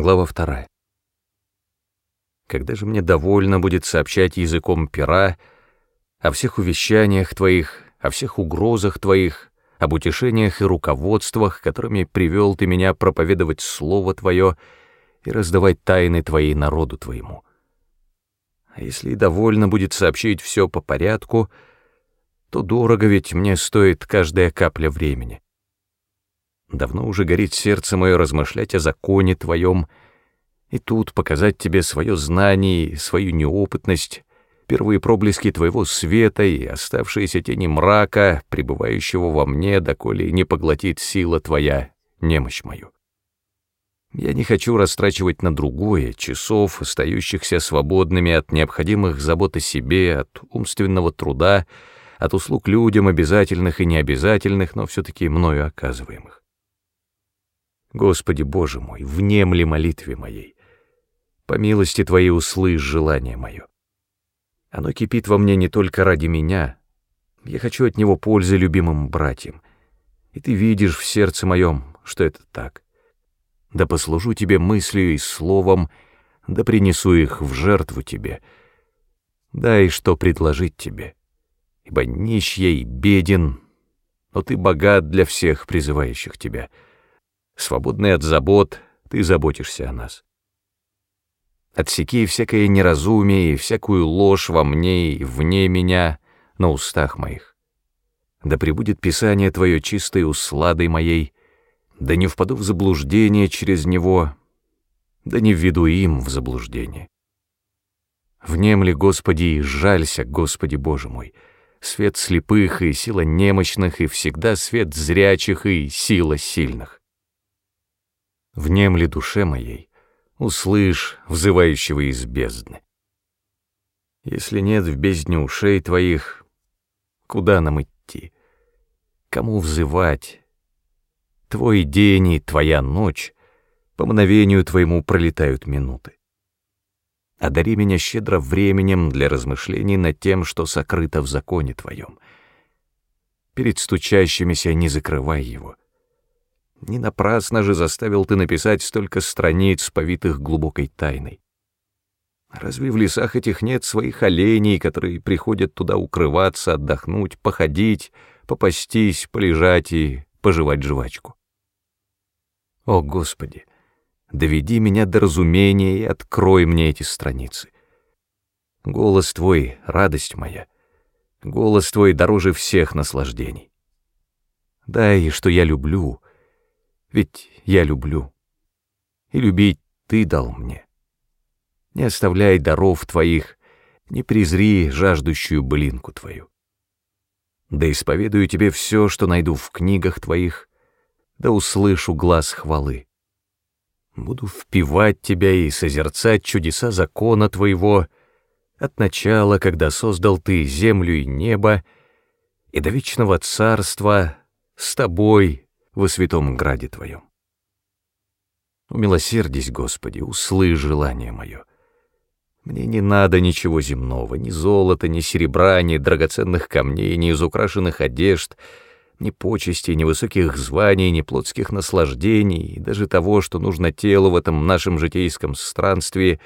Глава вторая. Когда же мне довольно будет сообщать языком пера о всех увещаниях Твоих, о всех угрозах Твоих, об утешениях и руководствах, которыми привел Ты меня проповедовать Слово Твое и раздавать тайны Твоей народу Твоему. А если и довольно будет сообщить все по порядку, то дорого ведь мне стоит каждая капля времени. Давно уже горит сердце мое размышлять о законе Твоем, и тут показать Тебе свое знание и свою неопытность, первые проблески Твоего света и оставшиеся тени мрака, пребывающего во мне, доколе не поглотит сила Твоя, немощь мою. Я не хочу растрачивать на другое часов, остающихся свободными от необходимых забот о себе, от умственного труда, от услуг людям, обязательных и необязательных, но все-таки мною оказываемых. Господи Боже мой, внемли молитве моей. По милости Твоей услышь желание мое. Оно кипит во мне не только ради меня. Я хочу от него пользы любимым братьям. И Ты видишь в сердце моем, что это так. Да послужу Тебе мыслью и словом, да принесу их в жертву Тебе. Дай что предложить Тебе, ибо нищий и беден, но Ты богат для всех призывающих Тебя» свободный от забот, ты заботишься о нас. Отсеки всякое неразумие и всякую ложь во мне и вне меня, на устах моих. Да пребудет Писание Твое чистой усладой моей, да не впаду в заблуждение через него, да не введу им в заблуждение. Внемли, Господи, и жалься, Господи Боже мой, свет слепых и сила немощных, и всегда свет зрячих и сила сильных внемли душе моей, услышь взывающего из бездны. Если нет в бездне ушей твоих, куда нам идти? Кому взывать? Твой день и твоя ночь, по мгновению твоему пролетают минуты. Одари меня щедро временем для размышлений над тем, что сокрыто в законе твоем. Перед стучащимися не закрывай его. Не напрасно же заставил ты написать столько страниц, повитых глубокой тайной. Разве в лесах этих нет своих оленей, которые приходят туда укрываться, отдохнуть, походить, попастись, полежать и пожевать жвачку? О, Господи, доведи меня до разумения и открой мне эти страницы. Голос Твой — радость моя, голос Твой дороже всех наслаждений. Дай, что я люблю — ведь я люблю. И любить ты дал мне. Не оставляй даров твоих, не презри жаждущую блинку твою. Да исповедую тебе все, что найду в книгах твоих, да услышу глаз хвалы. Буду впивать тебя и созерцать чудеса закона твоего от начала, когда создал ты землю и небо, и до вечного царства с тобой, во святом граде Твоем. Умилосердись, Господи, услышь желание мое. Мне не надо ничего земного, ни золота, ни серебра, ни драгоценных камней, ни изукрашенных одежд, ни почестей, ни высоких званий, ни плотских наслаждений, и даже того, что нужно телу в этом нашем житейском странстве,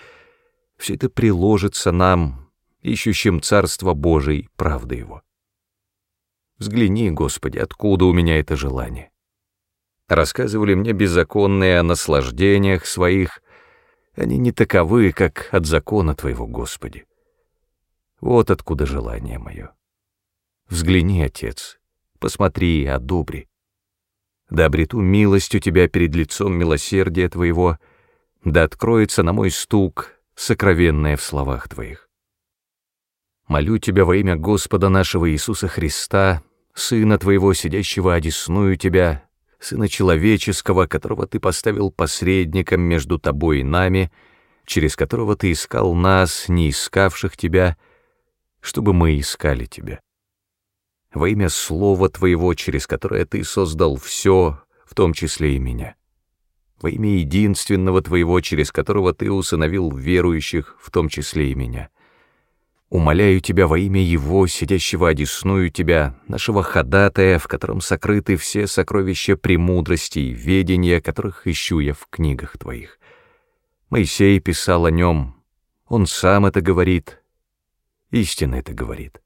все это приложится нам, ищущим Царство Божие правды Его. Взгляни, Господи, откуда у меня это желание рассказывали мне беззаконные о наслаждениях своих, они не таковы, как от закона Твоего, Господи. Вот откуда желание мое. Взгляни, Отец, посмотри и одобри. Да обрету милость у Тебя перед лицом милосердия Твоего, да откроется на мой стук, сокровенное в словах Твоих. Молю Тебя во имя Господа нашего Иисуса Христа, Сына Твоего, сидящего одесную Тебя, Сына Человеческого, которого Ты поставил посредником между Тобой и нами, через которого Ты искал нас, не искавших Тебя, чтобы мы искали Тебя. Во имя Слова Твоего, через которое Ты создал все, в том числе и меня. Во имя единственного Твоего, через которого Ты усыновил верующих, в том числе и меня. Умоляю Тебя во имя Его, сидящего одесную Тебя, нашего ходатая, в котором сокрыты все сокровища премудрости и ведения, которых ищу я в книгах Твоих. Моисей писал о нем, он сам это говорит, истинно это говорит.